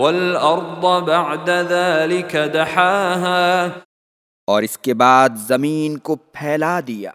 والارض بعد ذلك دحاها۔ اور اس کے بعد زمین کو پھیلا دیا۔